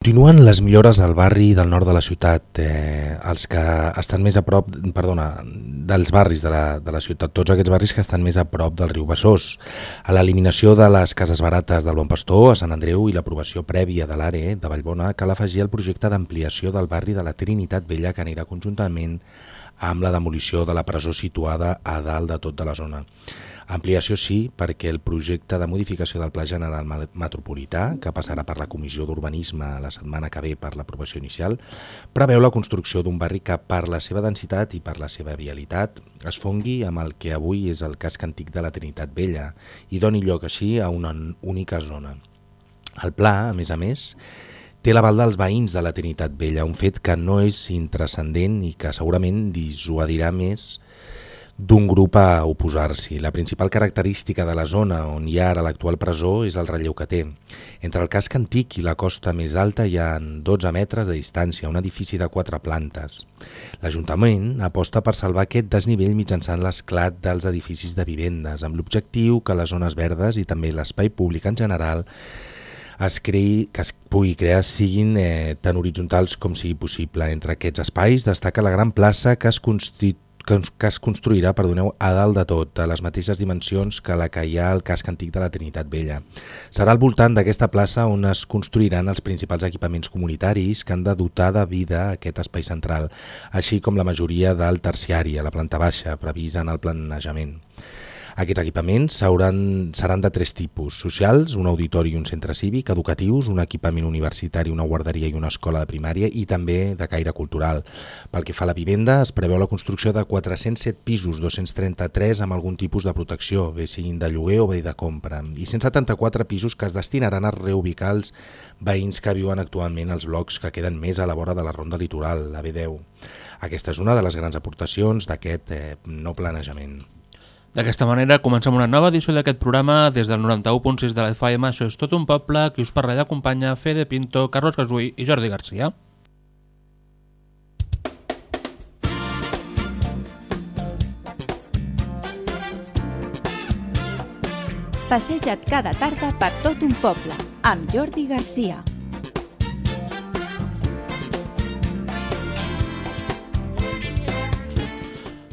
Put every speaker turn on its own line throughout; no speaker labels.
Continuen les millores al barri del nord de la ciutat, eh, els que estan més a prop, perdona, dels barris de la, de la ciutat, tots aquests barris que estan més a prop del riu Besòs. A l'eliminació de les cases barates del Bon Pastor a Sant Andreu i l'aprovació prèvia de l'ARE de Vallbona cal afegir el projecte d'ampliació del barri de la Trinitat Vella que anirà conjuntament amb la demolició de la presó situada a dalt de tot de la zona. Ampliació sí, perquè el projecte de modificació del Pla General Metropolità, que passarà per la Comissió d'Urbanisme la setmana que ve per l'aprovació inicial, preveu la construcció d'un barri que per la seva densitat i per la seva vialitat es fongui amb el que avui és el casc antic de la Trinitat Vella i doni lloc així a una única zona. El pla, a més a més, té l'aval dels veïns de la Trinitat Vella, un fet que no és intrascendent i que segurament dissuadirà més d'un grup a oposar-s'hi. La principal característica de la zona on hi ha ara l'actual presó és el relleu que té. Entre el casc antic i la costa més alta hi ha 12 metres de distància, un edifici de quatre plantes. L'Ajuntament aposta per salvar aquest desnivell mitjançant l'esclat dels edificis de vivendes, amb l'objectiu que les zones verdes i també l'espai públic en general es creï, que es pugui crear siguin eh, tan horitzontals com sigui possible. Entre aquests espais destaca la gran plaça que es constituï que es construirà, perdoneu, a dalt de tot, a les mateixes dimensions que la que hi ha al casc antic de la Trinitat Vella. Serà al voltant d'aquesta plaça on es construiran els principals equipaments comunitaris que han de dotar de vida aquest espai central, així com la majoria del terciari a la planta baixa, previst en el planejament. Aquests equipaments hauran, seran de tres tipus, socials, un auditori i un centre cívic, educatius, un equipament universitari, una guarderia i una escola de primària i també de caire cultural. Pel que fa a la vivenda, es preveu la construcció de 407 pisos, 233 amb algun tipus de protecció, bé siguin de lloguer o bé de compra, i 174 pisos que es destinaran a reubicar els veïns que viuen actualment als blocs que queden més a la vora de la ronda litoral, la B10. Aquesta és una de les grans aportacions d'aquest eh, no planejament.
D'aquesta manera comencem una nova edició d'aquest programa des del 91.6 de la FM. Això és tot un poble, qui us parla i acompanya Fede Pinto, Carlos Gasui i Jordi Garcia.
Passeja't cada tarda per tot un poble, amb Jordi Garcia.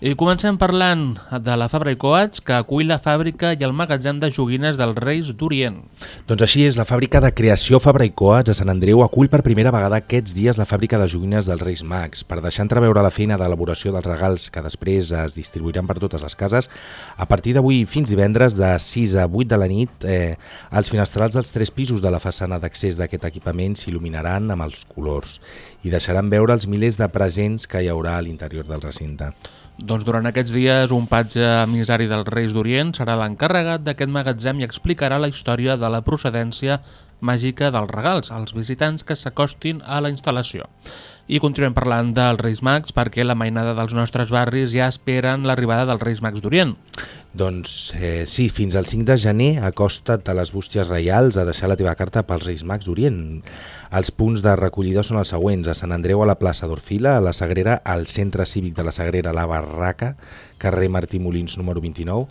I comencem parlant de la Fabra i Coats, que acull la fàbrica i el magatzem de joguines dels Reis d'Orient.
Doncs així és, la fàbrica de creació Fabra i Coats a Sant Andreu acull per primera vegada aquests dies la fàbrica de joguines dels Reis Mags, per deixar entreveure la feina d'elaboració dels regals que després es distribuiran per totes les cases. A partir d'avui fins divendres de 6 a 8 de la nit, eh, els finestrals dels tres pisos de la façana d'accés d'aquest equipament s'il·luminaran amb els colors i deixaran veure els milers de presents que hi haurà a l'interior del recinte.
Doncs durant aquests dies un patge emissari dels Reis d'Orient serà l'encarregat d'aquest magatzem i explicarà la història de la procedència màgica dels regals als visitants que s'acostin a la instal·lació. I continuem parlant dels Reis Mags perquè la mainada dels nostres barris ja esperen l'arribada dels Reis Mags d'Orient.
Doncs eh, sí, fins al 5 de gener acosta't a les bústies reials a deixar la teva carta pels Reis Mags d'Orient. Els punts de recollida són els següents. A Sant Andreu a la plaça d'Orfila, a la Sagrera al Centre Cívic de la Sagrera La Barraca, carrer Martí Molins número 29,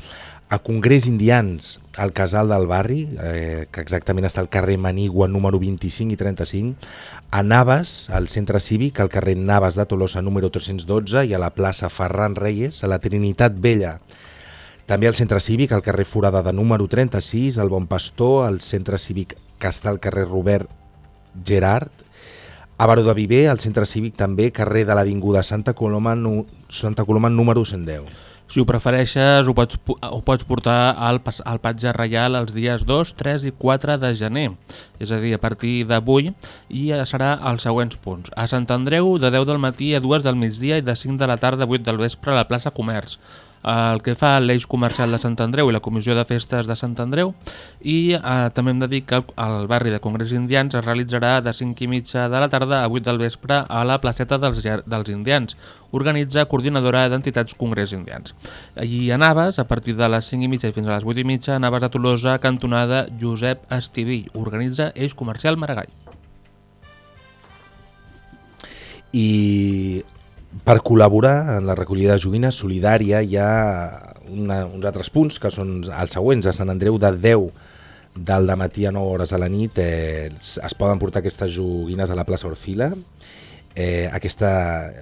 a Congrés Indians, al Casal del Barri, eh, que exactament està al carrer Manigua número 25 i 35, a Navas, al Centre Cívic, al carrer Navas de Tolosa número 312 i a la plaça Ferran Reyes, a la Trinitat Vella, també al centre cívic, al carrer Forada de número 36, al Bon Pastor, al centre cívic que està al carrer Robert Gerard, a Baró de Viver, al centre cívic també, carrer de l'Avinguda Santa Coloma, Santa Coloma número 110.
Si ho prefereixes, ho pots, ho pots portar al, al patge reial els dies 2, 3 i 4 de gener, és a dir, a partir d'avui, i serà als següents punts. A Sant Andreu, de 10 del matí a 2 del migdia i de 5 de la tarda a 8 del vespre a la plaça Comerç el que fa l'Eix Comercial de Sant Andreu i la Comissió de Festes de Sant Andreu i eh, també hem de dir que el barri de Congrés Indians es realitzarà de 5 i mitja de la tarda a 8 del vespre a la placeta dels, dels Indians, organitza Coordinadora d'Entitats Congrés Indians. I a Naves, a partir de les 5 i mitja i fins a les 8 i mitja, a Naves de Tolosa, cantonada Josep Estivill, organitza Eix Comercial Maragall.
i per col·laborar en la recollida de joguines solidària hi ha una, uns altres punts que són els següents. A Sant Andreu de 10 del matí a 9 hores a la nit eh, es poden portar aquestes joguines a la plaça Orfila. Eh, aquesta,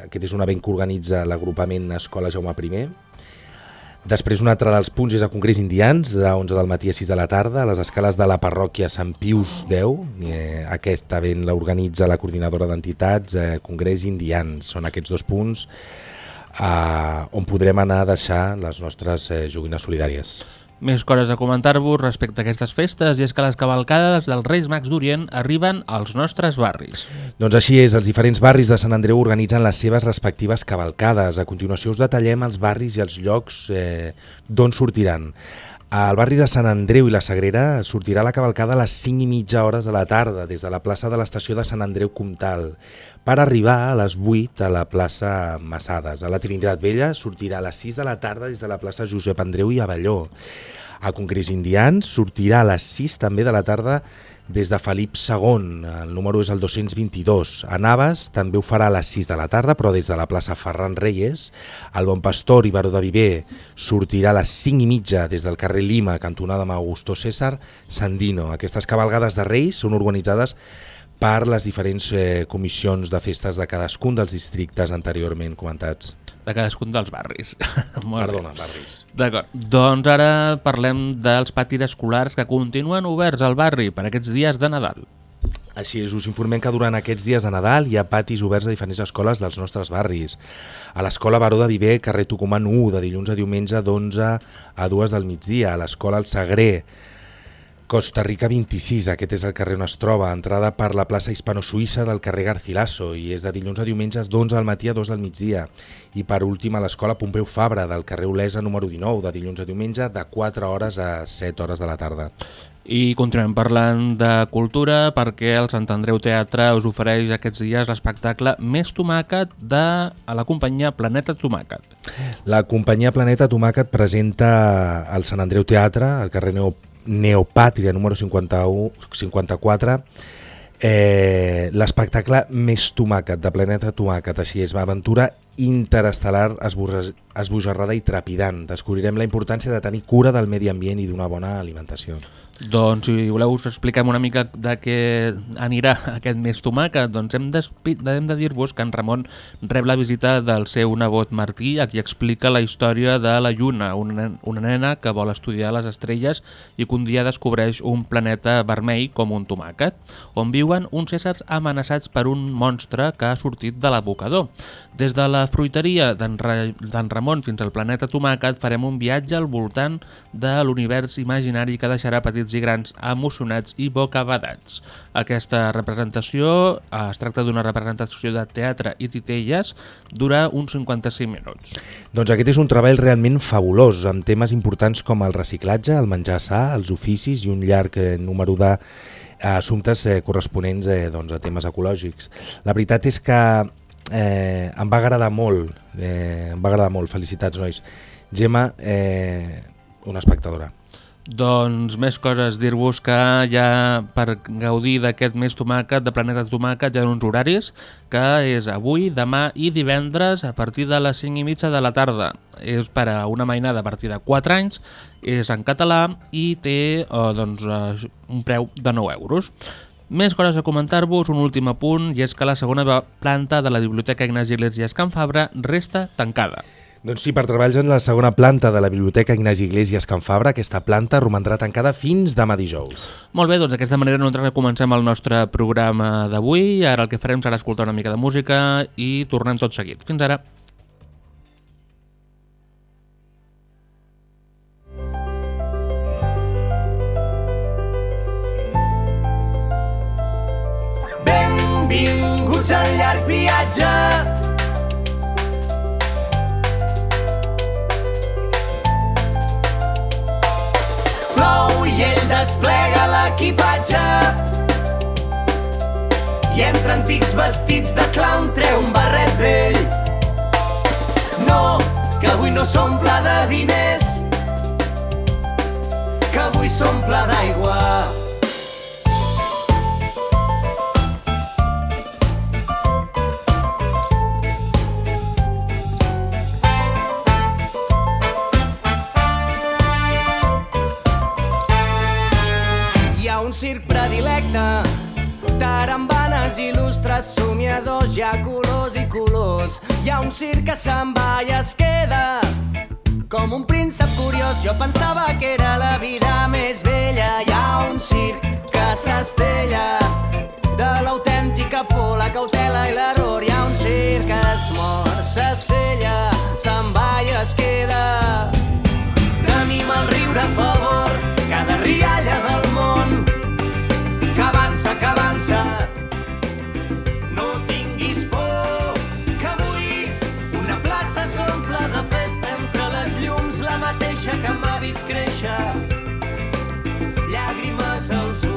aquest és un event que organitza l'agrupament Escola Jaume I Després un altre dels punts és a Congrés Indians, de 11 del matí a 6 de la tarda, a les escales de la parròquia Sant Pius X. Eh, aquest event l'organitza la coordinadora d'entitats eh, Congrés Indians. Són aquests dos punts eh, on podrem anar a deixar les nostres eh, joguines solidàries.
Més coses a comentar-vos respecte a aquestes festes i és que les cavalcades dels Reis Mags d'Orient arriben als nostres barris.
Doncs així és, els diferents barris de Sant Andreu organitzen les seves respectives cavalcades. A continuació us detallem els barris i els llocs eh, d'on sortiran. Al barri de Sant Andreu i la Sagrera sortirà la cavalcada a les 5 i mitja hores de la tarda des de la plaça de l'estació de Sant Andreu Comtal per arribar a les 8 a la plaça Massades. A la Trinitat Vella sortirà a les 6 de la tarda des de la plaça Josep Andreu i Avelló. A Congrés Indians sortirà a les 6 també de la tarda des de Felip II, el número és el 222. A Navas també ho farà a les 6 de la tarda, però des de la plaça Ferran Reyes. El Bon Pastor i Baró de Viver sortirà a les 5 i mitja des del carrer Lima, cantonada amb Augusto César Sandino. Aquestes cabalgades de Reis són organitzades per les diferents eh, comissions de festes de cadascun dels districtes anteriorment comentats.
De cadascun dels barris.
Perdona, barris.
D'acord. Doncs ara parlem dels patis escolars que continuen oberts al barri per aquests dies de Nadal.
Així és, us informem que durant aquests dies de Nadal hi ha patis oberts a diferents escoles dels nostres barris. A l'escola Baró de Viver, carrer Tucumán 1, de dilluns a diumenge d'11 a 2 del migdia. A l'escola El Sagrer, Costa Rica 26, aquest és el carrer on es troba, entrada per la plaça hispano-suïssa del carrer Garcilaso i és de dilluns a diumenges d'11 al matí a 2 del migdia. I per últim a l'escola Pompeu Fabra del carrer Olesa número 19, de dilluns a diumenge de 4 hores a 7 hores de la tarda.
I continuem parlant de cultura perquè el Sant Andreu Teatre us ofereix aquests dies l'espectacle Més Tomàquet de la companyia Planeta Tomàquet.
La companyia Planeta Tomàquet presenta al Sant Andreu Teatre, al carrer Neo Neopàtria número 51, 54, eh, l'espectacle Més Tomàquet, de Planeta Tomàquet, així és, aventura interestel·lar esbojarrada i trepidant. Descobrirem la importància de tenir cura del medi ambient i d'una bona alimentació.
Doncs si voleu us expliquem una mica de què anirà aquest mes tomàquet, doncs hem de, hem de dir-vos que en Ramon rep la visita del seu nebot Martí, a qui explica la història de la Lluna, una, una nena que vol estudiar les estrelles i que un dia descobreix un planeta vermell com un tomàquet, on viuen uns éssers amenaçats per un monstre que ha sortit de l'abocador. Des de la fruiteria d'en Ramon fins al planeta tomàquet farem un viatge al voltant de l'univers imaginari que deixarà petits i grans emocionats i bocabadats. Aquesta representació, eh, es tracta d'una representació de teatre i titelles, dura uns 55 minuts.
Doncs aquest és un treball realment fabulós, amb temes importants com el reciclatge, el menjar sa, els oficis i un llarg eh, número de eh, assumptes corresponents eh, doncs, a temes ecològics. La veritat és que eh, em va agradar molt, eh, em va agradar molt, felicitats nois. Gemma, eh, una espectadora.
Doncs més coses, dir-vos que ja per gaudir d'aquest mes tomàquet, de Planeta Tomàquet, hi ha uns horaris, que és avui, demà i divendres a partir de les 5 i mitja de la tarda. És per a una mainada a partir de 4 anys, és en català i té eh, doncs, eh, un preu de 9 euros. Més coses a comentar-vos, un últim apunt, i és que la segona planta de la Biblioteca Ignasi Iglesias Can Fabra resta tancada.
Doncs sí, per treballs en la segona planta de la Biblioteca Ignasi Iglesias Can Fabra, aquesta planta romandrà tancada fins demà dijous.
Molt bé, doncs d'aquesta manera nosaltres comencem el nostre programa d'avui. Ara el que farem serà escoltar una mica de música i tornem tot seguit. Fins ara. Benvinguts al llarg viatge i ell desplega l'equipatge i entre antics vestits de clown treu un barret vell. No, que avui no s'omple de diners, que avui s'omple d'aigua.
Campanes il·lustres, somiadors, hi ha colors i colors. Hi ha un circ que se'n va i es queda com un príncep curiós. Jo pensava que era la vida més vella. Hi ha un circ que s'estella de l'autèntica por, la cautela i l'error. Hi ha un circ que es mor, s'estella, se'n va i es queda. Tenim el riure a favor, cada rialla del món avança. No tinguis por, que avui una plaça s'omple de festa entre les llums, la mateixa que m'ha vist créixer. Llàgrimes als ulls.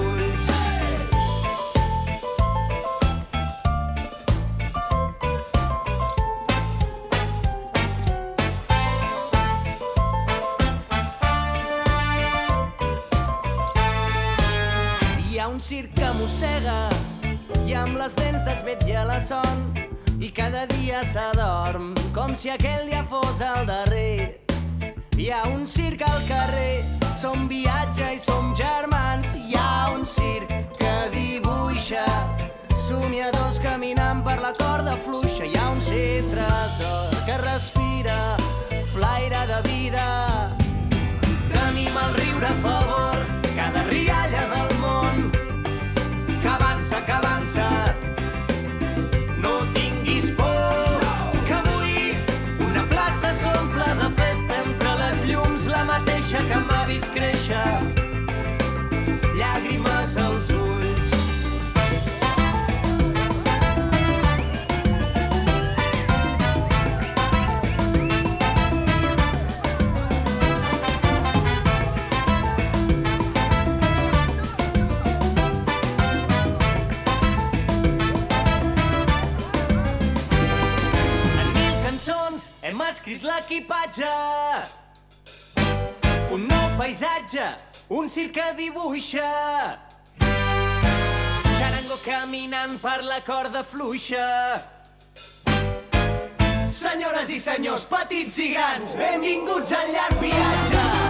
Mossega i amb les dents desvetlla la son i cada dia s'adorm com si aquell dia fos el darrer. Hi ha un circ al carrer, som viatge i som germans. Hi ha un circ que dibuixa somiadors caminant per la corda fluixa. Hi ha un circ tresor que respira flaire de vida. Tenim el riure a favor, cada rialla del món que. No tinguis por, una plaça de festa entre les llums, la mateixa que m'ha vist créixer. Llàgrimes als ulls. Paisatge, un circ que dibuixa. Xarango caminant per la corda fluixa. Senyores i senyors, petits i grans, benvinguts al llarg viatge.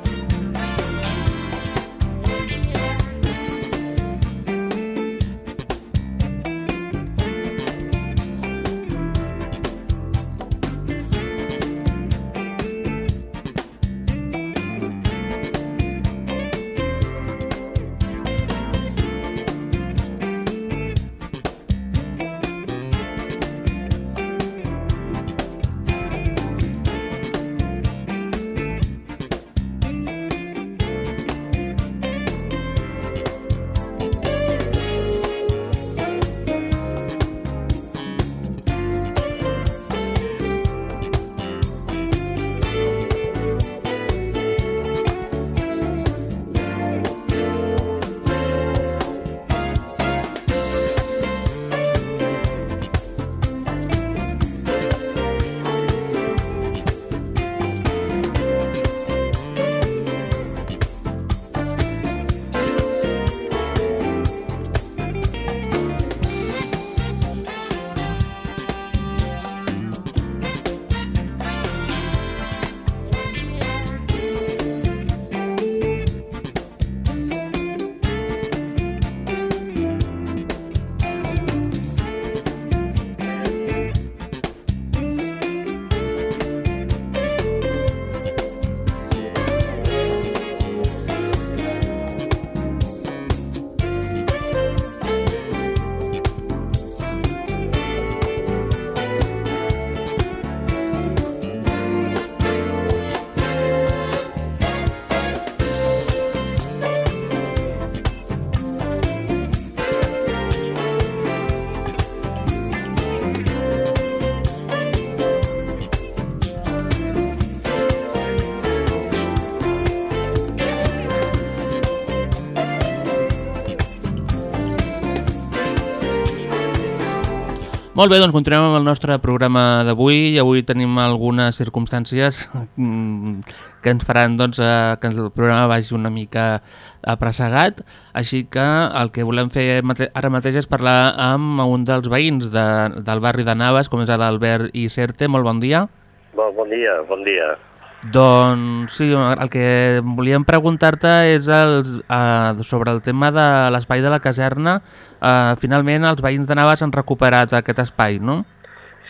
Molt bé, doncs continuem amb el nostre programa d'avui i avui tenim algunes circumstàncies mm, que ens faran doncs, eh, que el programa vagi una mica apressegat, així que el que volem fer ara mateix és parlar amb un dels veïns de, del barri de Naves, com és l'Albert Iserte. Molt bon dia.
Bon, bon dia, bon dia.
Doncs sí, el que volíem preguntar-te és el, uh, sobre el tema de l'espai de la caserna. Uh, finalment els veïns de Navas han recuperat aquest espai, no?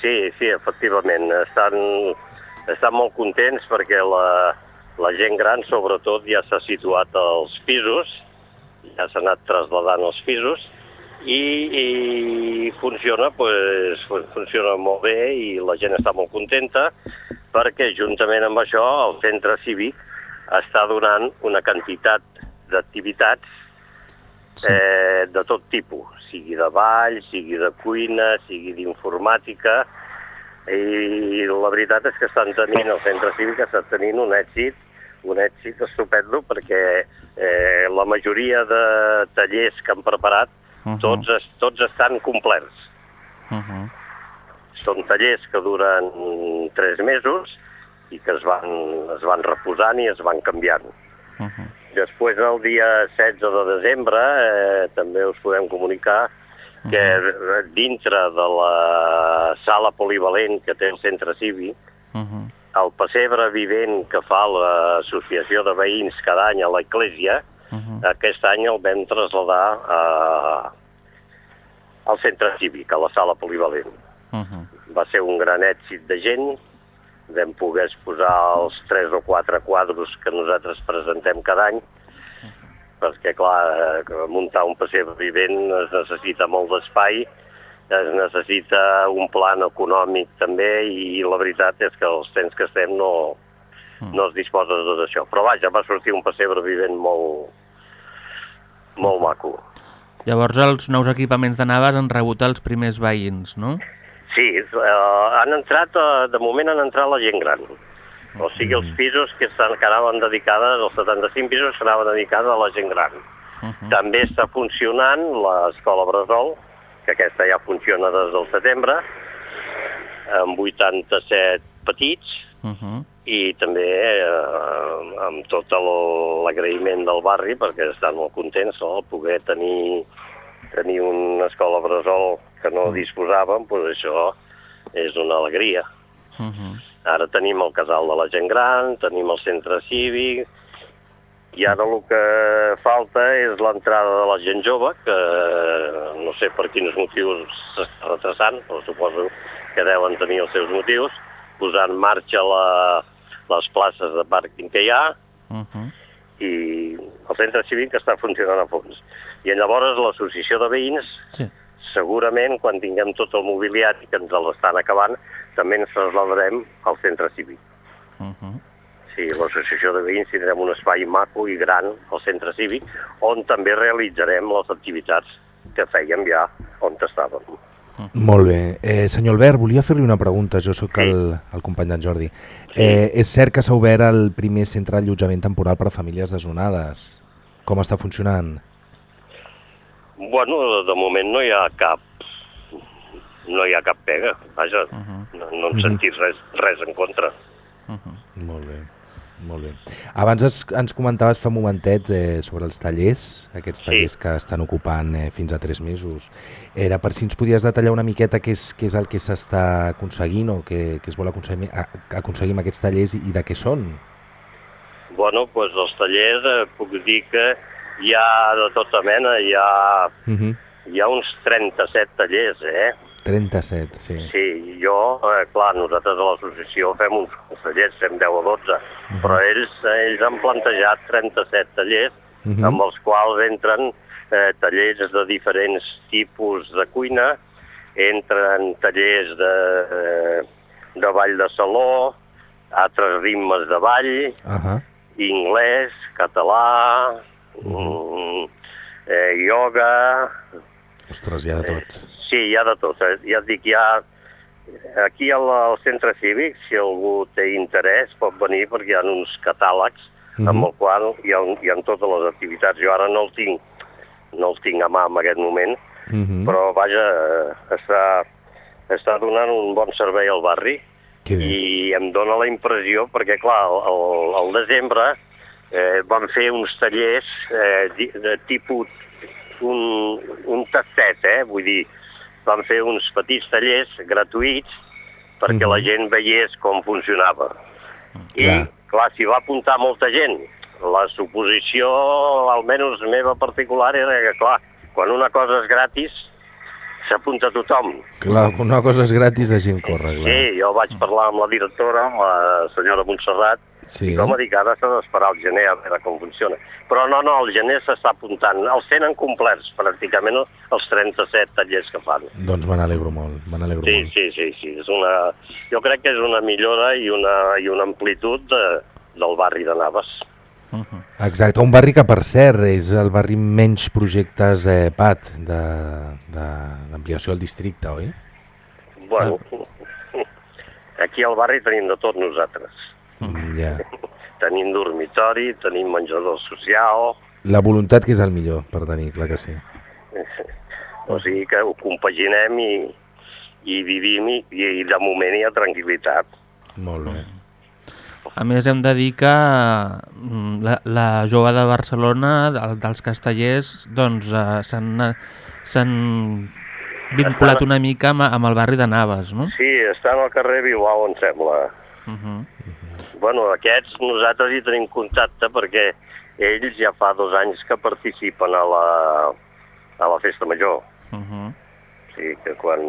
Sí, sí, efectivament. Estan, estan molt contents perquè la, la gent gran, sobretot, ja s'ha situat als pisos, ja s'ha anat trasladant als pisos i, i funciona, pues, funciona molt bé i la gent està molt contenta perquè juntament amb això el centre cívic està donant una quantitat d'activitats sí. eh, de tot tipus, sigui de ball, sigui de cuina, sigui d'informàtica, i la veritat és que estan tenint, el centre cívic està tenint un èxit, un èxit estupendo perquè eh, la majoria de tallers que han preparat, uh -huh. tots, tots estan complerts. Uh -huh són tallers que duren tres mesos i que es van, es van reposant i es van canviant. Uh -huh. Després, el dia 16 de desembre, eh, també us podem comunicar que uh -huh. dintre de la sala polivalent que té el centre cívic, uh -huh. el pessebre vivent que fa l'associació de veïns cada any a l'Eclésia, uh -huh. aquest any el vam traslladar a, al centre cívic, a la sala polivalent. Uh -huh. Va ser un gran èxit de gent, vam poder exposar els tres o quatre quadros que nosaltres presentem cada any, perquè, clar, eh, muntar un pessebre vivent es necessita molt d'espai, es necessita un plan econòmic també i la veritat és que els temps que estem no, no es disposa de tot això. Però vaja, va sortir un pessebre vivent molt, molt maco.
Llavors els nous equipaments de Navas han rebut els primers veïns, no?
Sí, eh, han entrat, eh, de moment han entrat la gent gran. O sigui, els pisos que, que anaven dedicades, els 75 pisos que anaven dedicats a la gent gran. Uh -huh. També està funcionant l'escola Bressol, que aquesta ja funciona des del setembre, amb 87 petits, uh -huh. i també eh, amb tot l'agraïment del barri, perquè estan molt contents no? poder tenir, tenir una escola Bressol que no disposàvem, doncs això és una alegria. Uh -huh. Ara tenim el casal de la gent gran, tenim el centre cívic, i ara el que falta és l'entrada de la gent jove, que no sé per quins motius s'està retrasant, però suposo que deuen tenir els seus motius, posar en marxa la, les places de pàrquing que hi ha, uh -huh. i el centre cívic està funcionant a fons. I llavors l'associació de veïns sí segurament quan tinguem tot el mobiliari que ens l'estan acabant, també ens trasladarem al centre cívic. Uh -huh. Sí, l'associació de veïns tindrem un espai maco i gran al centre cívic, on també realitzarem les activitats que fèiem ja on estàvem. Uh
-huh. Molt bé. Eh, senyor Albert, volia fer-li una pregunta. Jo sóc sí. el, el company d'en Jordi. Sí. Eh, és cert que s'ha obert el primer centre d'allotjament temporal per a famílies desonades. Com està funcionant?
Bueno, de moment no hi ha cap no hi ha cap pega, vaja, uh -huh. no, no en sentit res, res en contra.
Uh -huh. Molt bé, molt bé. Abans es, ens comentaves fa un momentet eh, sobre els tallers, aquests tallers sí. que estan ocupant eh, fins a tres mesos. Era per si ens podies detallar una miqueta què és, què és el que s'està aconseguint o què, què es vol aconseguir, aconseguir amb aquests tallers i, i de què són?
Bueno, doncs els tallers eh, puc dir que hi ha de tota mena, hi ha, uh -huh. hi ha uns 37 tallers, eh?
37, sí.
Sí, jo, eh, clar, nosaltres a l'associació fem uns, tallers, fem 10 o 12, uh -huh. però ells, eh, ells han plantejat 37 tallers, uh -huh. amb els quals entren eh, tallers de diferents tipus de cuina, entren tallers de, eh, de ball de saló, altres ritmes de ball, uh -huh. anglès, català, mm, eh, ioga...
Ostres, hi ha de tot.
Eh, sí, hi ha de tot. Eh? Ja et dic, hi ha... Aquí al, al centre cívic, si algú té interès, pot venir perquè hi ha uns catàlegs mm -hmm. amb el qual hi ha, hi ha totes les activitats. Jo ara no el tinc, no el tinc a mà en aquest moment, mm -hmm. però vaja, està, està donant un bon servei al barri i em dóna la impressió, perquè clar, al desembre eh, van fer uns tallers eh, de tipus un, un tastet, eh? vull dir, van fer uns petits tallers gratuïts perquè
Mhm.
la gent veiés com funcionava. I,
Clar.
clar, s'hi va apuntar molta gent. La suposició, almenys meva particular, era que, clar, quan una cosa és gratis, s'apunta tothom.
Clar, una cosa és gratis, la gent corre, clar.
Sí, jo vaig parlar amb la directora, amb la senyora Montserrat,
Sí.
i com a dir que ara s'ha d'esperar el gener a veure com funciona. Però no, no, el gener s'està apuntant. Els tenen complerts, pràcticament, els 37 tallers que fan.
Doncs me n'alegro molt, me n'alegro
Sí,
molt.
sí, sí, sí. És una... Jo crec que és una millora i una, i una amplitud de, del barri de Naves.
Uh -huh.
Exacte, un barri que per cert és el barri menys projectes eh, PAT de- de- d'ampliació del districte, oi?
Bueno, aquí al barri tenim de tot nosaltres.
Mm, Ja.
Tenim dormitori, tenim menjador social,
La voluntat que és el millor per tenir, clar que sí.
o sigui que ho compaginem i, i vivim i, i de moment hi ha tranquil·litat.
Molt bé.
A més, hem de dir que mm, la, la jove de Barcelona, del, dels castellers, doncs eh, s'han s'han vinculat una mica amb, amb el barri de Naves, no?
Sí, estan al carrer Bilbao, em sembla.
Uh -huh.
Bueno, aquests nosaltres hi tenim contacte perquè ells ja fa dos anys que participen a la, a la Festa Major.
Uh -huh.
O sigui que quan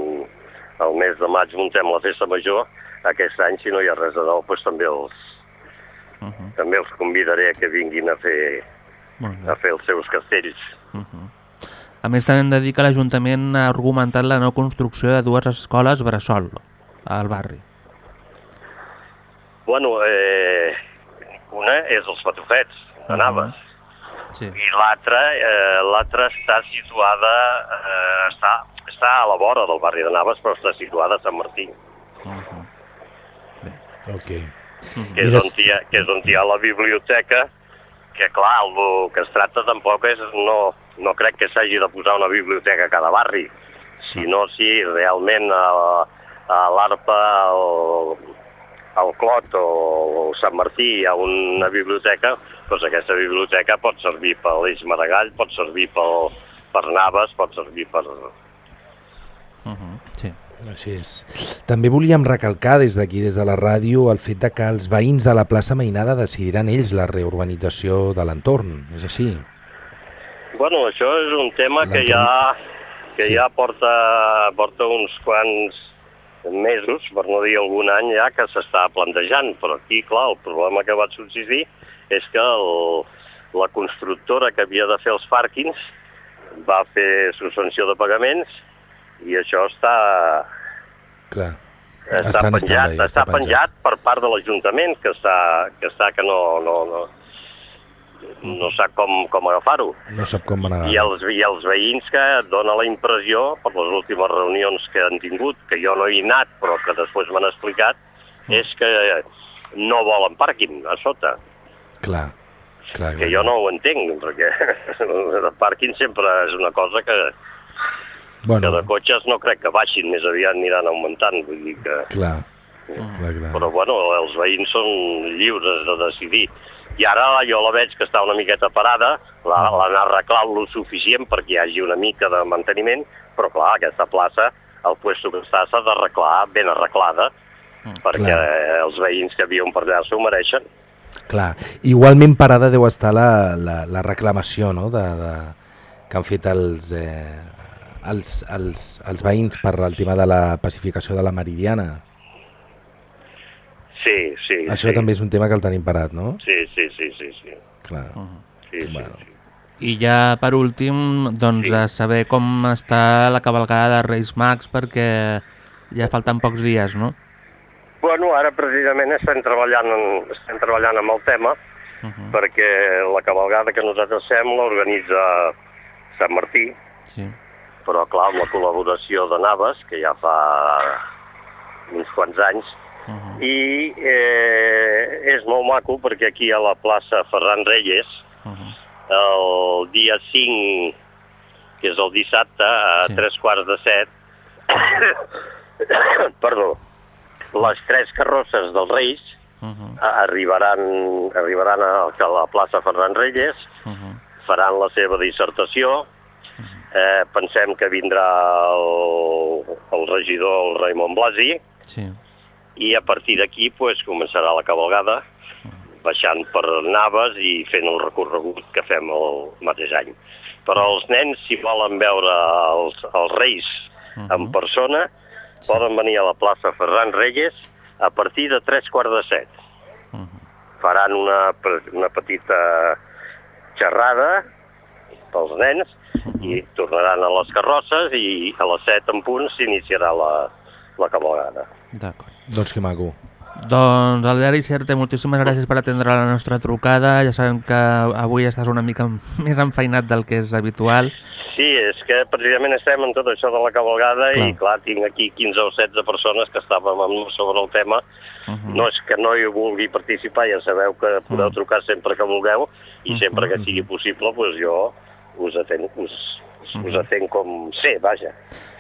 el mes de maig muntem la Festa Major, aquest any, si no hi ha res de nou, doncs també els,
Uh -huh.
també els convidaré a que vinguin a fer, a fer els seus castells.
Uh -huh. A més, també hem de dir que l'Ajuntament ha argumentat la no construcció de dues escoles bressol al barri.
Bueno, eh, una és els Patufets, de Naves,
Sí.
i l'altra eh, l'altra està situada, eh, està, està a la vora del barri de Naves, però està situada a Sant Martí,
Uh -huh.
Ok.
que
I
és,
des-
on hi ha, que és on hi ha la biblioteca, que clar, el que es tracta tampoc és, no, no crec que s'hagi de posar una biblioteca a cada barri, sinó si realment a, a l'Arpa, al Clot o al Sant Martí hi ha una biblioteca, doncs aquesta biblioteca pot servir per l'Eix Maragall, pot servir pel, per Naves, pot servir per...
Uh -huh. Sí.
Així és. També volíem recalcar des d'aquí, des de la ràdio, el fet de que els veïns de la plaça Mainada decidiran ells la reurbanització de l'entorn. És així?
Bueno, això és un tema que ja, que
Sí.
ja porta, porta uns quants mesos, per no dir algun any ja, que s'està plantejant. Però aquí, clar, el problema que va subsistir és que el, la constructora que havia de fer els pàrquings va fer suspensió de pagaments i això està,
Clar.
està,
Està en
penjat,
stand-by,
està, penjat per part de l'Ajuntament, que està, que està que no, no, no, no sap com, com agafar-ho.
No sap com van
I els, I els veïns que dona la impressió, per les últimes reunions que han tingut, que jo no he anat, però que després m'han explicat, és que no volen pàrquing a sota,
Clar. Clar,
que jo no ho entenc, perquè el pàrquing sempre és una cosa que, que
Bueno,
de cotxes no crec que baixin, més aviat aniran augmentant, vull dir que...
clar. Clar, clar.
Però bueno, els veïns són lliures de decidir. I ara jo la veig que està una miqueta parada, la- l'han arreglat lo suficient perquè hi hagi una mica de manteniment, però clar, aquesta plaça, el puesto que està s'ha d'arreglar, ben arreglada, perquè
Clar.
els veïns que viuen per allà s'ho mereixen.
Clar, igualment parada deu estar la, la, la reclamació no? de, de, que han fet els, eh, els, els, els veïns per el tema de la pacificació de la Meridiana.
Sí, sí.
Això
sí.
també és un tema que el tenim parat, no?
Sí, sí, sí, sí, sí.
Clar.
sí, sí,
Bueno.
sí.
I ja per últim, doncs
Sí.
a saber com està la cavalcada de Reis Mags perquè ja falten pocs dies, no?
Bueno, ara precisament estem treballant, en, estem treballant amb el tema,
Uh -huh.
perquè la cabalgada que nosaltres fem l'organitza Sant Martí,
Sí.
però clar, amb la col·laboració de Naves, que ja fa uns quants anys,
Uh -huh.
i eh, és molt maco perquè aquí a la plaça Ferran Reyes,
Uh -huh.
el dia 5, que és el dissabte, a
Sí.
tres quarts de set, perdó, les tres carrosses dels Reis
Uh -huh.
arribaran, arribaran a, a la plaça Ferran Reyes,
Uh -huh.
faran la seva dissertació, eh, pensem que vindrà el, el regidor, el Raimon Blasi,
Sí.
I a partir d'aquí pues, començarà la cabalgada, baixant per Naves i fent el recorregut que fem el mateix any. Però els nens, si volen veure els, els Reis en persona, poden venir a la plaça Ferran Reyes a partir de tres quarts de set. Faran una, una petita xerrada pels nens i tornaran a les carrosses i a les set en punt s'iniciarà la, la cabalgada.
D'acord.
Doncs que maco.
Doncs, Albert Icerte, moltíssimes gràcies per atendre la nostra trucada. Ja sabem que avui estàs una mica més enfeinat del que és habitual.
Sí, és que precisament estem en tot això de la cabalgada
Clar.
i clar, tinc aquí 15 o 16 persones que estàvem amb sobre el tema.
Uh -huh.
No és que no hi vulgui participar, ja sabeu que podeu
Mm.
trucar sempre que vulgueu i
Mhm,
sempre que sigui possible doncs jo us atenc, us, us atenc com sé, vaja.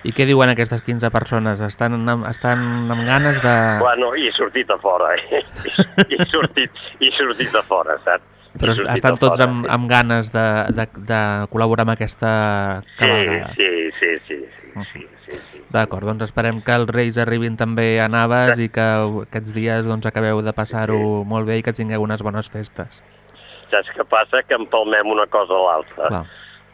I què diuen aquestes 15 persones? Estan amb, estan amb ganes de...
Bueno, i he sortit a fora, eh? I he sortit, he sortit a fora, saps?
Però estan tots
fora,
amb,
sí.
amb ganes de, de, de col·laborar amb aquesta
Sí,
cabalgada.
sí, sí, sí, sí, sí, sí, sí.
D'acord, doncs esperem que els Reis arribin també a Naves i que aquests dies doncs, acabeu de passar-ho molt bé i que tingueu unes bones festes.
Saps què passa? Que empalmem una cosa a l'altra.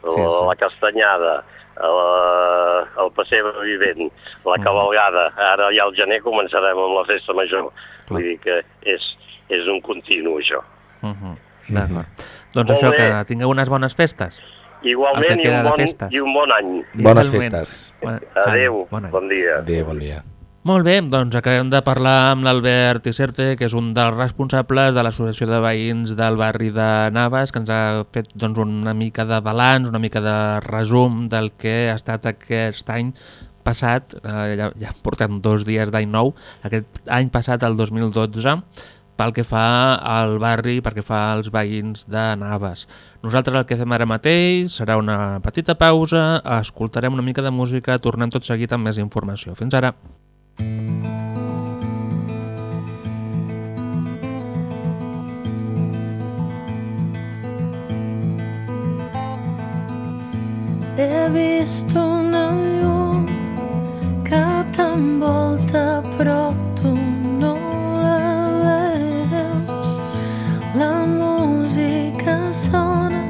Clar.
la,
Sí, sí.
la castanyada, la, el pessebre vivent, la cabalgada, ara ja al gener començarem amb la festa major. Vull dir que és, és un continu això.
Uh -huh. D'acord. Doncs
Molt
això,
bé.
que tingueu unes bones festes.
Igualment i un, bon, i un bon any.
Bones
Igualment.
festes.
Bona-
Adéu,
bon
bon dia.
Adéu, bon dia.
Molt bé, doncs acabem de parlar amb l'Albert Icerte, que és un dels responsables de l'Associació de Veïns del barri de Naves, que ens ha fet doncs, una mica de balanç, una mica de resum del que ha estat aquest any passat, eh, ja, ja portem dos dies d'any nou, aquest any passat, el 2012, pel que fa al barri, pel que fa als veïns de Naves. Nosaltres el que fem ara mateix serà una petita pausa, escoltarem una mica de música, tornem tot seguit amb més informació. Fins ara.
He vist una llum que t'envolta però tu no la veus. La música sona,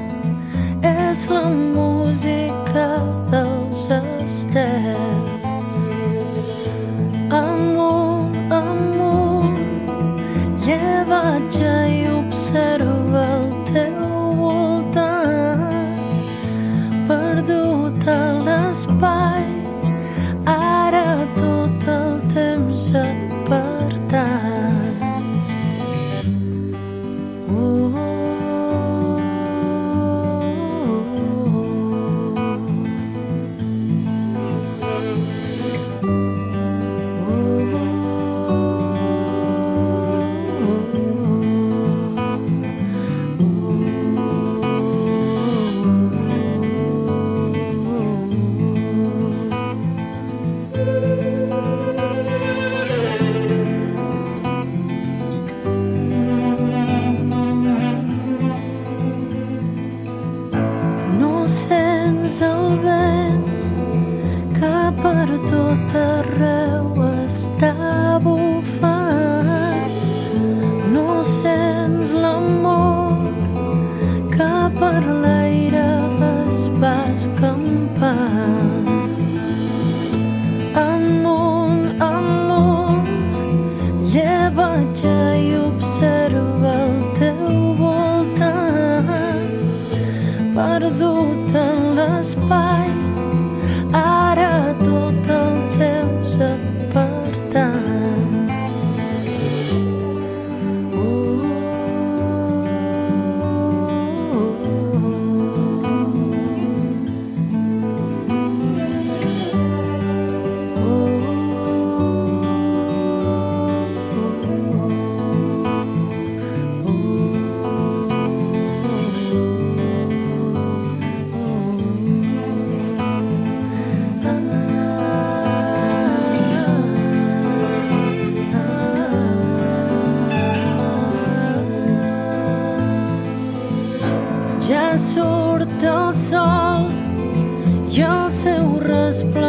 és la música dels estels. Llevatge i observa el teu voltant perdut a l'espai el sol i el seu resplendor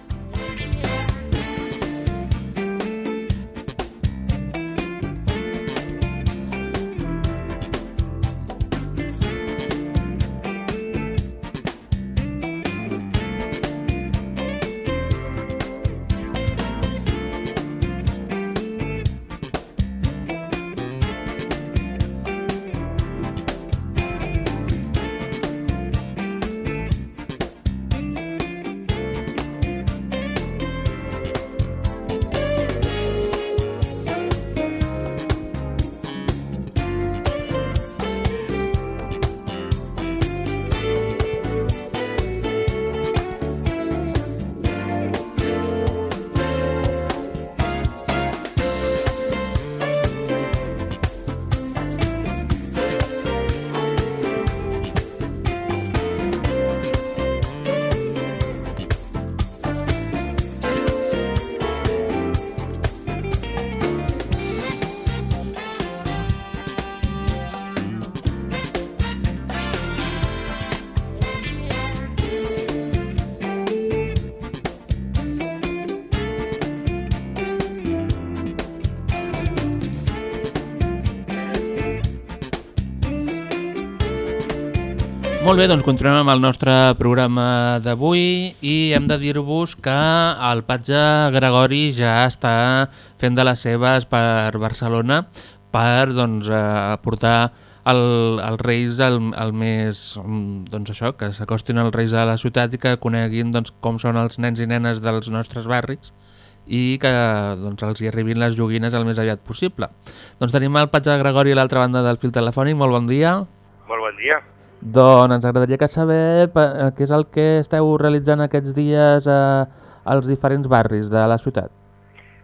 Molt bé, doncs continuem amb el nostre programa d'avui i hem de dir-vos que el patge Gregori ja està fent de les seves per Barcelona per doncs, eh, portar el, els reis el, el més... mm, doncs això, que s'acostin als reis de la ciutat i que coneguin doncs, com són els nens i nenes dels nostres barris i que doncs, els hi arribin les joguines el més aviat possible. Doncs tenim el patge Gregori a l'altra banda del fil telefònic. Molt bon dia.
Molt bon dia.
Doncs ens agradaria que saber pa- eh, què és el que esteu realitzant aquests dies eh, als diferents barris de la ciutat.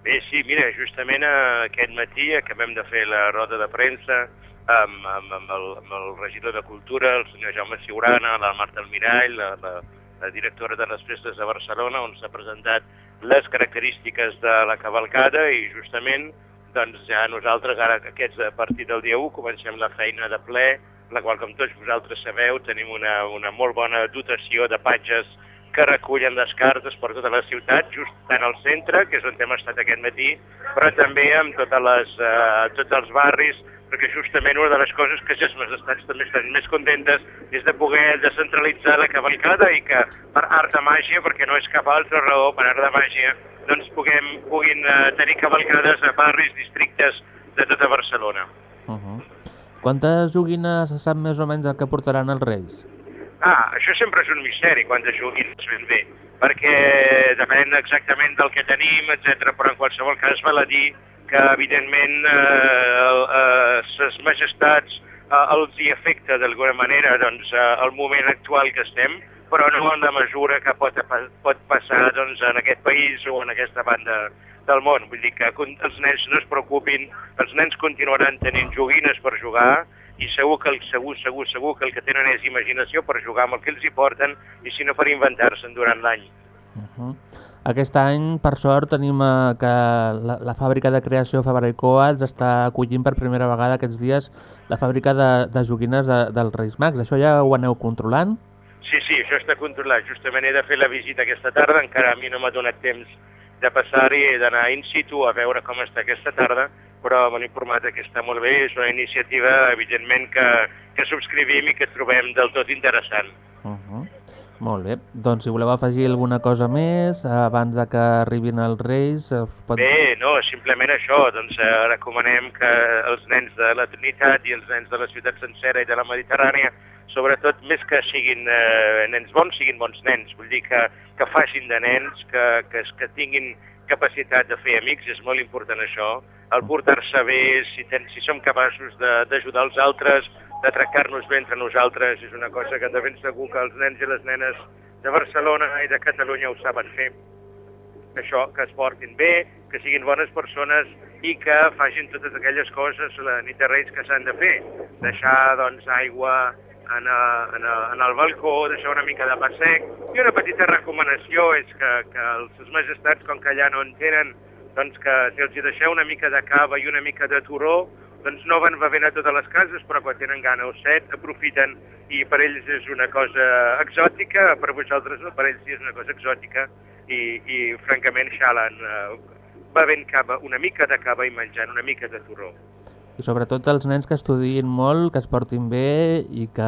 Bé, sí, mira, justament eh, aquest matí acabem de fer la roda de premsa amb, amb, amb, el, amb el regidor de Cultura, el senyor Jaume Siurana, la Marta Almirall, la, la, la directora de les festes de Barcelona, on s'ha presentat les característiques de la cavalcada i justament doncs ja nosaltres ara aquests a partir del dia 1 comencem la feina de ple, la qual com tots vosaltres sabeu tenim una, una molt bona dotació de patges que recullen les cartes per tota la ciutat, just tant al centre, que és on hem estat aquest matí, però també amb totes les, eh, tots els barris, perquè justament una de les coses que ja les estats també estan més contentes és de poder descentralitzar la cavalcada i que per art de màgia, perquè no és cap altra raó, per art de màgia, doncs puguem, puguin eh, tenir cavalcades a barris, districtes de tota Barcelona.
Uh -huh. Quantes joguines se sap més o menys el que portaran els reis?
Ah, això sempre és un misteri, quantes joguines ben bé, perquè depèn exactament del que tenim, etc. però en qualsevol cas val a dir que, evidentment, eh, eh, ses majestats eh, els hi afecta d'alguna manera doncs, eh, el moment actual que estem, però no en la mesura que pot, pot passar doncs, en aquest país o en aquesta banda del món. Vull dir que els nens no es preocupin, els nens continuaran tenint joguines per jugar i segur que el, segur, segur, segur que el que tenen és imaginació per jugar amb el que els hi porten i si no per inventar-se'n durant l'any.
Uh -huh. Aquest any, per sort, tenim eh, que la, la fàbrica de creació Fabra i Coats està acollint per primera vegada aquests dies la fàbrica de, de joguines de, dels Reis Mags. Això ja ho aneu controlant?
Sí, sí, això està controlat. Justament he de fer la visita aquesta tarda, encara a mi no m'ha donat temps de passar-hi, he d'anar in situ a veure com està aquesta tarda, però m'han informat que està molt bé, és una iniciativa, evidentment, que, que subscrivim i que trobem del tot interessant.
Uh -huh. Molt bé. Doncs si voleu afegir alguna cosa més abans de que arribin els Reis... eh, Pot...
Bé, no, simplement això, doncs eh, recomanem que els nens de la Trinitat i els nens de la ciutat sencera i de la Mediterrània, sobretot més que siguin eh, nens bons, siguin bons nens. Vull dir que, que facin de nens, que, que, que tinguin capacitat de fer amics, és molt important això, el portar-se bé, si, ten, si som capaços d'ajudar els altres, de tractar-nos bé entre nosaltres, és una cosa que de ben segur que els nens i les nenes de Barcelona i de Catalunya ho saben fer això, que es portin bé, que siguin bones persones i que facin totes aquelles coses la nit de Reis que s'han de fer. Deixar, doncs, aigua en, a, en, a, en el balcó, deixar una mica de pa sec. I una petita recomanació és que, que els seus majestats, com que allà no en tenen, doncs que si els hi deixeu una mica de cava i una mica de turó, doncs no van bevent a totes les cases, però quan tenen gana o set, aprofiten i per ells és una cosa exòtica, per vosaltres no, per ells sí és una cosa exòtica i, i francament xalen eh, bevent cava, una mica de cava i menjant una mica de turó.
I sobretot els nens que estudiïn molt, que es portin bé i que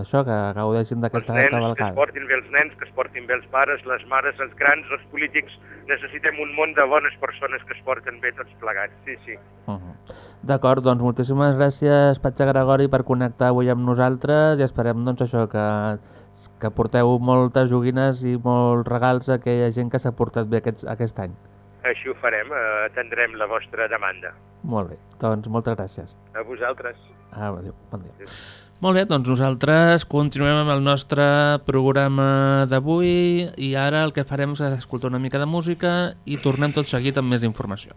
això que gaudeixin d'aquesta
nens que es
cavalcada.
portin bé els nens, que es portin bé els pares, les mares, els grans, els polítics, necessitem un món de bones persones que es porten bé tots plegats, sí, sí.
Uh -huh. D'acord, doncs moltíssimes gràcies Patxa Gregori per connectar avui amb nosaltres i esperem doncs això que, que porteu moltes joguines i molts regals a aquella gent que s'ha portat bé aquest, aquest any.
Així ho farem, eh, atendrem la vostra demanda.
Molt bé, doncs moltes gràcies.
A vosaltres.
Ah, adéu, bon dia. Molt bé, doncs nosaltres continuem amb el nostre programa d'avui i ara el que farem és escoltar una mica de música i tornem tot seguit amb més informació.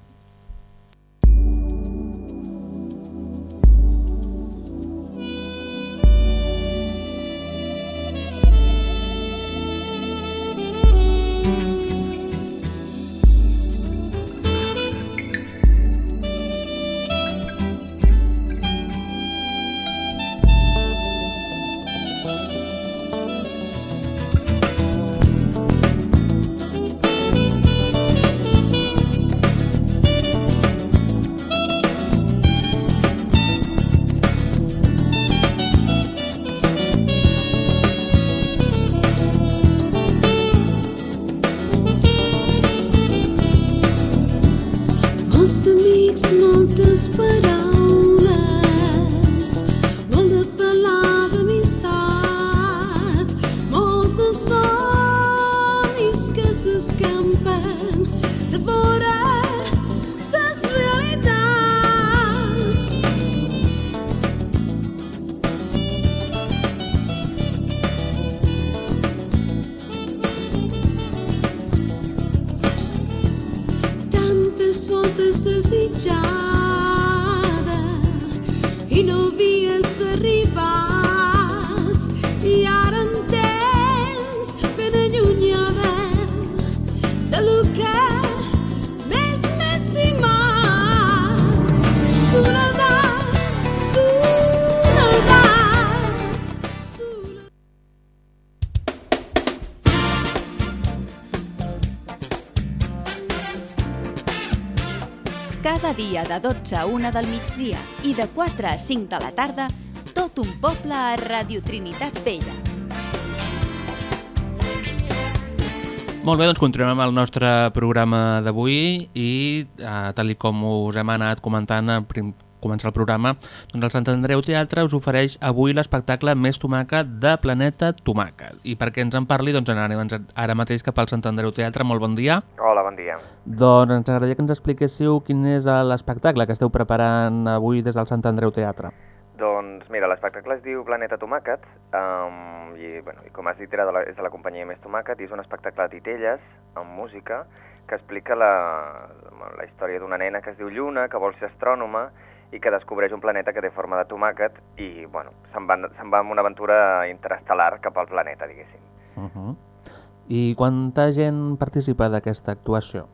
De
12 a 1 del migdia i de 4 a 5 de la tarda, tot un poble a Radio Trinitat Vella.
Molt bé, doncs continuem amb el nostre programa d'avui i eh, tal com us hem anat comentant al començar el programa, doncs el Sant Andreu Teatre us ofereix avui l'espectacle Més Tomàquet de Planeta Tomàquet. I perquè ens en parli, doncs anarem ens- ara mateix cap al Sant Andreu Teatre. Molt bon dia.
Hola, bon dia.
Doncs ens agradaria que ens expliquéssiu quin és l'espectacle que esteu preparant avui des del Sant Andreu Teatre.
Doncs mira, l'espectacle es diu Planeta Tomàquet um, i, bueno, i com has dit era de la, és de la companyia Més Tomàquet i és un espectacle de titelles amb música que explica la, la història d'una nena que es diu Lluna, que vol ser astrònoma i que descobreix un planeta que té forma de tomàquet i, bueno, se'n va, se'n va amb una aventura interestel·lar cap al planeta, diguéssim.
Uh -huh. I quanta gent participa d'aquesta actuació?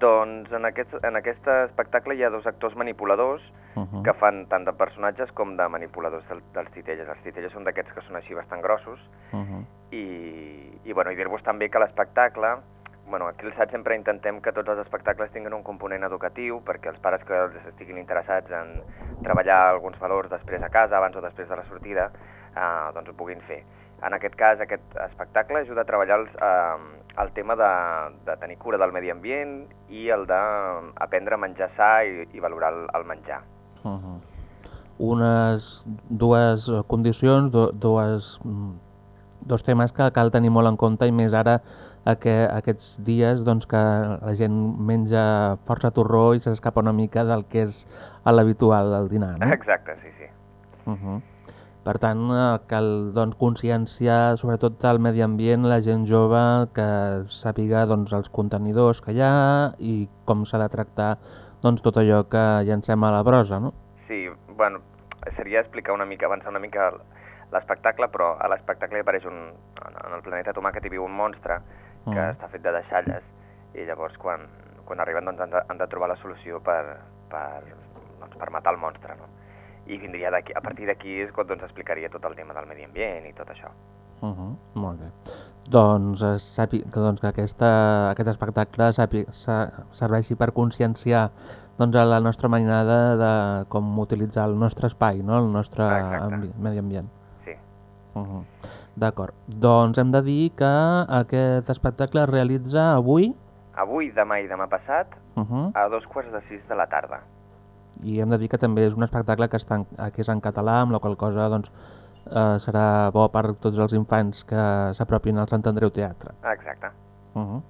Doncs en aquest, en aquest espectacle hi ha dos actors manipuladors
Uh -huh.
que fan tant de personatges com de manipuladors del, dels titelles. Els titelles són d'aquests que són així bastant grossos
Uh -huh.
i, i, bueno, i dir-vos també que l'espectacle, bueno, aquí al SAT sempre intentem que tots els espectacles tinguin un component educatiu perquè els pares que els estiguin interessats en treballar alguns valors després a casa, abans o després de la sortida, eh, doncs ho puguin fer. En aquest cas, aquest espectacle ajuda a treballar els, eh, el tema de, de tenir cura del medi ambient i el d'aprendre a menjar sa i, i valorar el, el menjar.
Uh -huh. Unes dues eh, condicions, do, dues, mm, dos temes que cal tenir molt en compte i més ara que aquests dies doncs, que la gent menja força torró i s'escapa una mica del que és l'habitual del dinar. No?
Exacte, sí, sí.
Uh -huh. Per tant, eh, cal doncs, conscienciar sobretot el medi ambient, la gent jove, que sàpiga doncs, els contenidors que hi ha i com s'ha de tractar doncs, tot allò que llancem a la brosa. No?
Sí, bueno, seria explicar una mica, avançar una mica l'espectacle, però a l'espectacle apareix un, en el planeta Tomàquet hi viu un monstre que
Mm.
està fet de deixalles i llavors quan, quan arriben doncs, han, de, han de trobar la solució per, per, doncs, per matar el monstre. No? I vindria d'aquí, a partir d'aquí és quan doncs, explicaria tot el tema del medi ambient i tot això.
Uh -huh. Molt bé. Doncs, eh, sàpi, que, doncs que aquesta, aquest espectacle sàpi, sa, serveixi per conscienciar doncs, a la nostra mainada de com utilitzar el nostre espai, no? el nostre ambi medi ambient.
Sí.
Uh -huh. D'acord. Doncs hem de dir que aquest espectacle es realitza avui
Avui, demà i demà passat,
uh -huh.
a dos quarts de sis de la tarda.
i hem de dir que també és un espectacle que, està en, que és en català, amb la qual cosa doncs, eh, serà bo per tots els infants que s'apropin al Sant Andreu Teatre.
Exacte.
Uh -huh.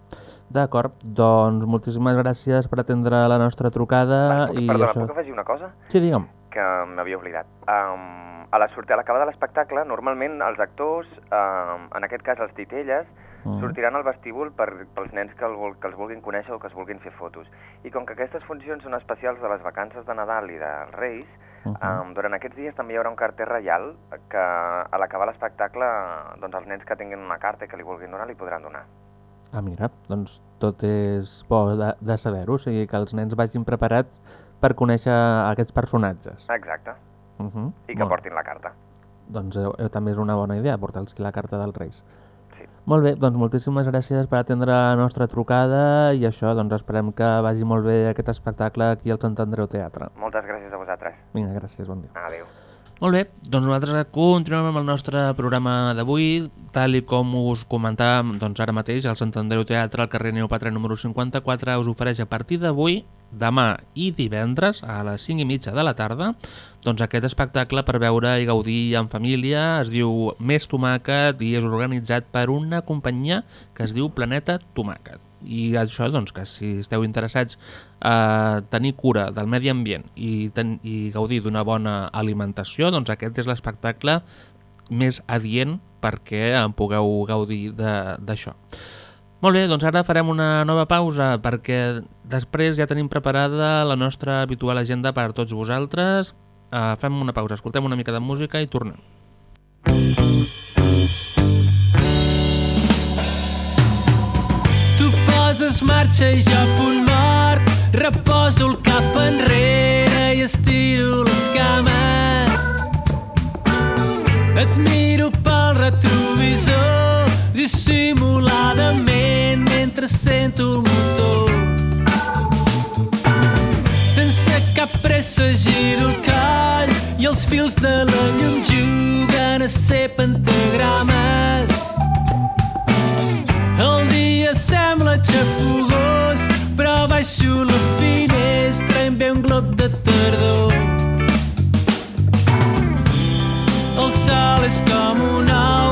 D'acord, doncs moltíssimes gràcies per atendre la nostra trucada
puc,
i
perdona,
això...
puc afegir una cosa?
Sí, digue'm.
Que m'havia oblidat. Um, a la sortida, a l'acabar de l'espectacle, normalment els actors, um, en aquest cas els titelles,
Mm.
sortiran al vestíbul per, pels nens que, el, vol- que els vulguin conèixer o que es vulguin fer fotos. I com que aquestes funcions són especials de les vacances de Nadal i dels Reis,
Uh
um, durant aquests dies també hi haurà un carter reial que a l'acabar l'espectacle doncs els nens que tinguin una carta i que li vulguin donar li podran donar.
Ah, mira, doncs tot és bo de, de saber-ho, o sigui que els nens vagin preparats per conèixer aquests personatges.
Exacte.
Uh -huh.
I que portin la carta.
Doncs eh, eh, també és una bona idea, portar-los la carta dels Reis.
Sí.
Molt bé, doncs moltíssimes gràcies per atendre la nostra trucada i això, doncs esperem que vagi molt bé aquest espectacle aquí al Sant Andreu Teatre.
Moltes gràcies a vosaltres.
Vinga, gràcies, bon dia.
Adéu.
Molt bé, doncs nosaltres continuem amb el nostre programa d'avui. Tal i com us comentàvem doncs ara mateix, el Sant Andreu Teatre, al carrer Neopatre número 54, us ofereix a partir d'avui, demà i divendres, a les 5 i mitja de la tarda, doncs aquest espectacle per veure i gaudir en família. Es diu Més Tomàquet i és organitzat per una companyia que es diu Planeta Tomàquet. I això, doncs, que si esteu interessats a tenir cura del medi ambient i, ten i gaudir d'una bona alimentació, doncs aquest és l'espectacle més adient perquè en pugueu gaudir d'això. Molt bé, doncs ara farem una nova pausa perquè després ja tenim preparada la nostra habitual agenda per a tots vosaltres. Uh, fem una pausa, escoltem una mica de música i tornem.
Tu marxa i jo punt mort. Reposo el cap enrere i estiro les cames. Et miro pel retrovisor dissimuladament mentre sento el motor. Sense cap pressa giro el coll i els fils de la llum juguen a ser pentagrames. Sembla xafogós, però baixo la finestra em ve un glob de tardor. El sol és com un ou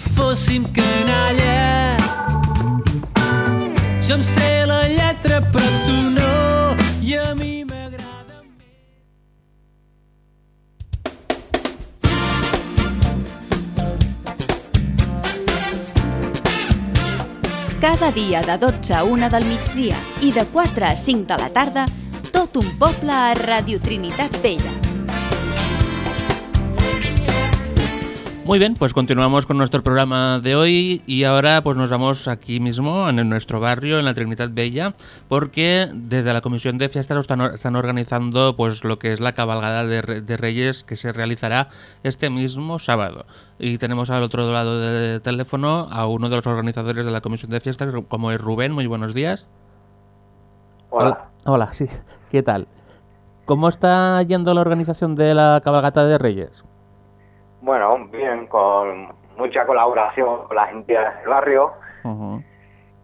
fóssim canalla. Jo em sé la lletra però tu no i a mi m'agrada
Cada dia de 12 a 1 del migdia i de 4 a 5 de la tarda, tot un poble a Radio Trinitat Vella.
Muy bien, pues continuamos con nuestro programa de hoy y ahora pues nos vamos aquí mismo en nuestro barrio, en la Trinidad Bella, porque desde la Comisión de Fiestas están, están organizando pues lo que es la cabalgada de, de Reyes que se realizará este mismo sábado. Y tenemos al otro lado del teléfono a uno de los organizadores de la Comisión de Fiestas, como es Rubén. Muy buenos días.
Hola.
Hola, sí. ¿Qué tal? ¿Cómo está yendo la organización de la cabalgata de Reyes?
Bueno, bien, con mucha colaboración con las entidades del barrio,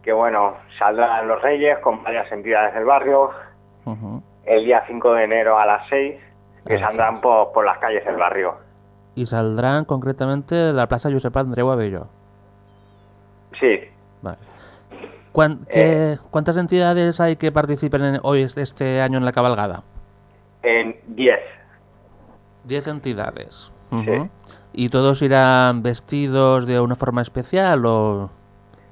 que bueno, saldrán los Reyes con varias entidades del barrio el día 5 de enero a las 6, que saldrán por, por las calles del barrio.
Y saldrán concretamente de la Plaza Josep Andreu Abello.
Sí,
Vale. ¿Cuán- qué- ¿Cuántas entidades hay que participen en- hoy este- este año en la cabalgada?
en 10.
Diez entidades. Ujú. ¿Y todos irán vestidos de una forma especial o...?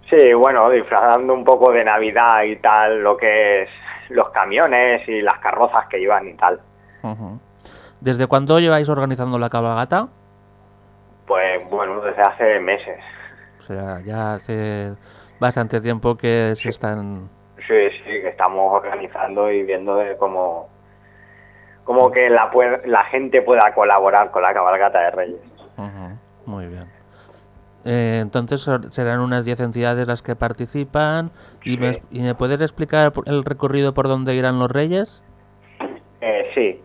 Sí, bueno, disfrazando un poco de Navidad y tal, lo que es los camiones y las carrozas que iban y tal.
¿Desde cuándo lleváis organizando la cabalgata?
Pues bueno, desde hace meses.
O sea, ya hace bastante tiempo que se están...
Sí, sí, que estamos organizando y viendo de cómo, cómo que la, la gente pueda colaborar con la cabalgata de Reyes.
Muy bien. Eh, entonces ser- serán unas 10 entidades las que participan. ¿Y, me, y me puedes explicar el recorrido por donde irán los reyes?
Eh, sí.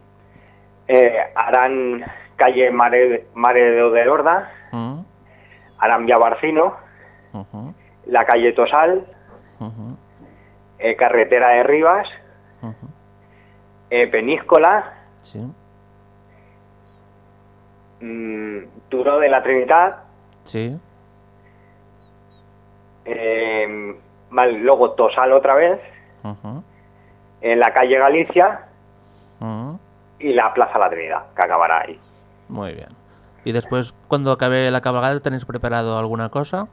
Eh, harán calle Mare, Mare de Odelorda,
Mm,
harán Vía Barcino, la calle Tosal, carretera de Rivas, Peníscola,
Sí,
mm, Turó de la Trinidad,
sí,
eh, vale, luego Tosal otra vez, en la calle Galicia y la Plaza La Trinidad, que acabará ahí.
muy bien. Y después, cuando acabe la cabalgata, ¿tenéis preparado alguna cosa?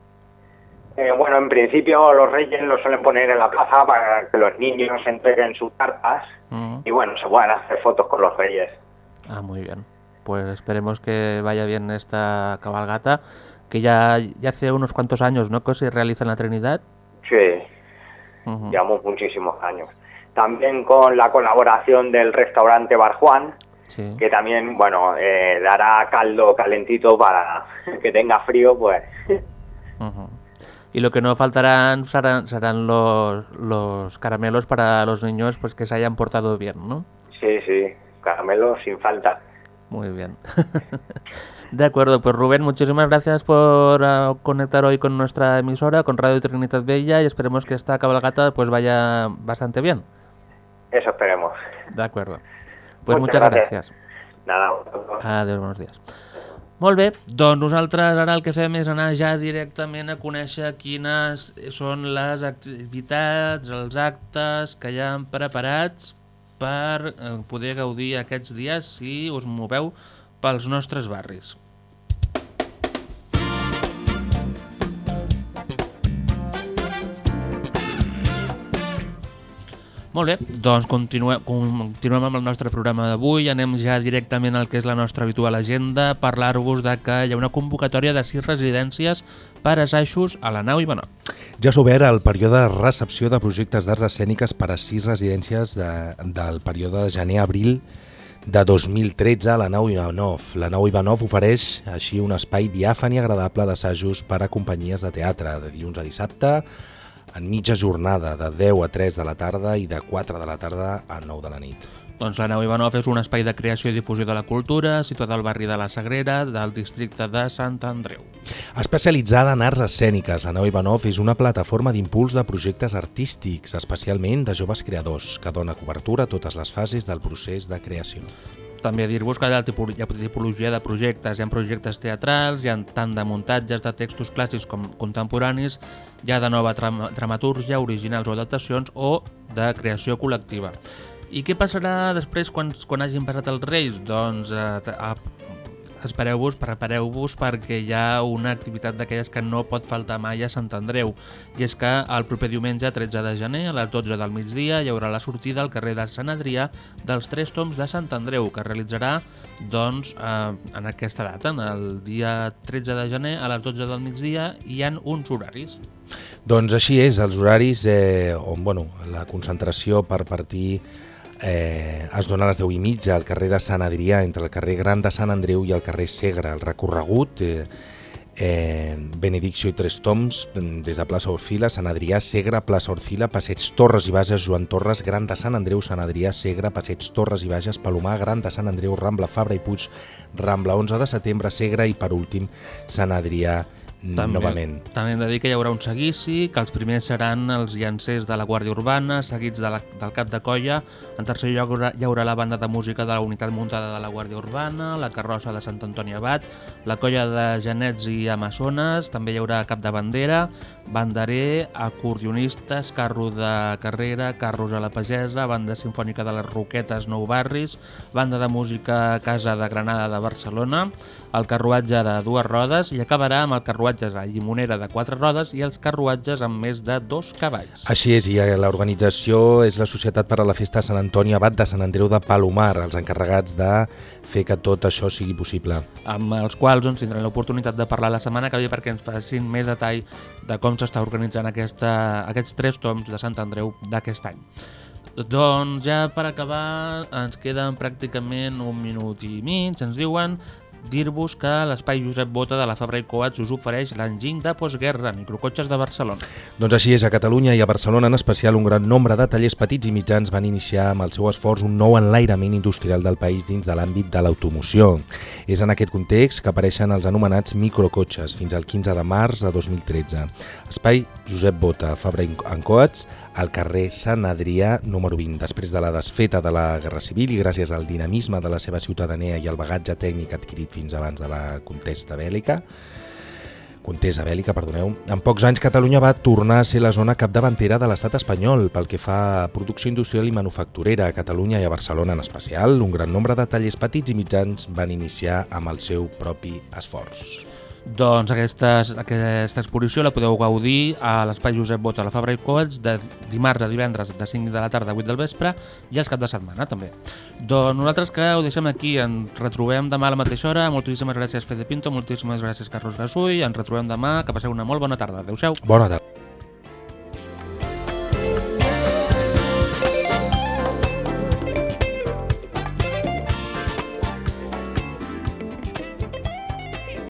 Eh, bueno, en principio los reyes lo suelen poner en la plaza para que los niños entreguen sus cartas y bueno, se puedan hacer fotos con los reyes.
Ah, muy bien. Pues esperemos que vaya bien esta cabalgata, que ya, ya hace unos cuantos años, ¿no? Que se realiza en la Trinidad.
Sí, llevamos muchísimos años. También con la colaboración del restaurante Bar Juan,
Sí.
que también, bueno, eh, dará caldo calentito para que tenga frío, pues.
Y lo que no faltarán serán, serán los, los caramelos para los niños pues que se hayan portado bien, ¿no?
sí, sí, caramelos sin falta.
Muy bien. De acuerdo, pues Rubén, muchísimas gracias por ah, conectar hoy con nuestra emisora, con Radio Trinidad Bella y esperemos que esta cabalgata pues vaya bastante bien.
Eso esperemos.
De acuerdo. Pues
Muchas
muchas,
gracias.
gracias.
Nada,
Adéu, buenos dies. Molt bé, doncs nosaltres ara el que fem és anar ja directament a conèixer quines són les activitats, els actes que hi han preparats per eh, poder gaudir aquests dies si us moveu pels nostres barris. Molt bé, doncs continuem, continuem amb el nostre programa d'avui. Anem ja directament al que és la nostra habitual agenda, parlar-vos de que hi ha una convocatòria de sis residències per assajos a la nau Ivanov.
Ja s'ha obert el període de recepció de projectes d'arts escèniques per a sis residències de, del període de gener-abril de 2013 a la nau Ivanov. La nau Ivanov ofereix així un espai diàfan i agradable d'assajos per a companyies de teatre de dilluns a dissabte en mitja jornada de 10 a 3 de la tarda i de 4 de la tarda a 9 de la nit.
Doncs la nau Ivanov és un espai de creació i difusió de la cultura situat al barri de la Sagrera del districte de Sant Andreu.
Especialitzada en arts escèniques, la nau Ivanov és una plataforma d'impuls de projectes artístics, especialment de joves creadors, que dona cobertura a totes les fases del procés de creació.
També dir-vos que hi ha tipologia de projectes, hi ha projectes teatrals, hi ha tant de muntatges de textos clàssics com contemporanis, hi ha de nova dramatúrgia, originals o adaptacions o de creació col·lectiva. I què passarà després quan, quan hagin passat els Reis? Doncs eh, espereu-vos, prepareu-vos perquè hi ha una activitat d'aquelles que no pot faltar mai a Sant Andreu i és que el proper diumenge 13 de gener a les 12 del migdia hi haurà la sortida al carrer de Sant Adrià dels Tres Toms de Sant Andreu que realitzarà doncs, eh, en aquesta data, en el dia 13 de gener a les 12 del migdia hi han uns horaris.
Doncs així és, els horaris eh, on bueno, la concentració per partir eh, es dona a les 10 i mitja al carrer de Sant Adrià, entre el carrer Gran de Sant Andreu i el carrer Segre. El recorregut, eh, eh, Benedicció i Tres Toms, des de plaça Orfila, Sant Adrià, Segre, plaça Orfila, Passeig Torres i Bages, Joan Torres, Gran de Sant Andreu, Sant Adrià, Segre, Passeig Torres i Bages, Palomar, Gran de Sant Andreu, Rambla Fabra i Puig, Rambla 11 de setembre, Segre i per últim Sant Adrià novament.
També hem de dir que hi haurà un seguici, que els primers seran els llancers de la Guàrdia Urbana, seguits de la, del cap de colla. En tercer lloc hi haurà, hi haurà la banda de música de la unitat muntada de la Guàrdia Urbana, la carrossa de Sant Antoni Abat, la colla de genets i amazones, també hi haurà cap de bandera, banderer, acordionistes, carro de carrera, carros a la pagesa, banda sinfònica de les Roquetes Nou Barris, banda de música Casa de Granada de Barcelona, el carruatge de dues rodes i acabarà amb el carruatge de llimonera de quatre rodes i els carruatges amb més de dos cavalls.
Així és, i eh, l'organització és la Societat per a la Festa de Sant Antoni Abat de Sant Andreu de Palomar, els encarregats de fer que tot això sigui possible.
amb els quals doncs, tindrem l'oportunitat de parlar la setmana que ve perquè ens facin més detall de com s'està organitzant aquesta, aquests tres toms de Sant Andreu d'aquest any. Doncs ja per acabar ens queden pràcticament un minut i mig, ens diuen dir-vos que l'Espai Josep Bota de la Fabra i Coats us ofereix l'enginy de postguerra, microcotxes de Barcelona.
Doncs així és, a Catalunya i a Barcelona en especial un gran nombre de tallers petits i mitjans van iniciar amb el seu esforç un nou enlairament industrial del país dins de l'àmbit de l'automoció. És en aquest context que apareixen els anomenats microcotxes fins al 15 de març de 2013. Espai Josep Bota, Fabra i Coats, al carrer Sant Adrià número 20. Després de la desfeta de la Guerra Civil i gràcies al dinamisme de la seva ciutadania i al bagatge tècnic adquirit fins abans de la contesta bèl·lica, contesa bèl·lica, perdoneu. En pocs anys Catalunya va tornar a ser la zona capdavantera de l'estat espanyol pel que fa a producció industrial i manufacturera a Catalunya i a Barcelona en especial. Un gran nombre de tallers petits i mitjans van iniciar amb el seu propi esforç.
Doncs aquesta, aquesta exposició la podeu gaudir a l'Espai Josep Bota a la Fabra i Coats de dimarts a divendres de 5 de la tarda a 8 del vespre i els cap de setmana també. Doncs nosaltres que ho deixem aquí, ens retrobem demà a la mateixa hora. Moltíssimes gràcies Fede Pinto, moltíssimes gràcies Carlos Gasull, ens retrobem demà, que passeu una molt bona tarda. Adéu-siau.
Bona tarda.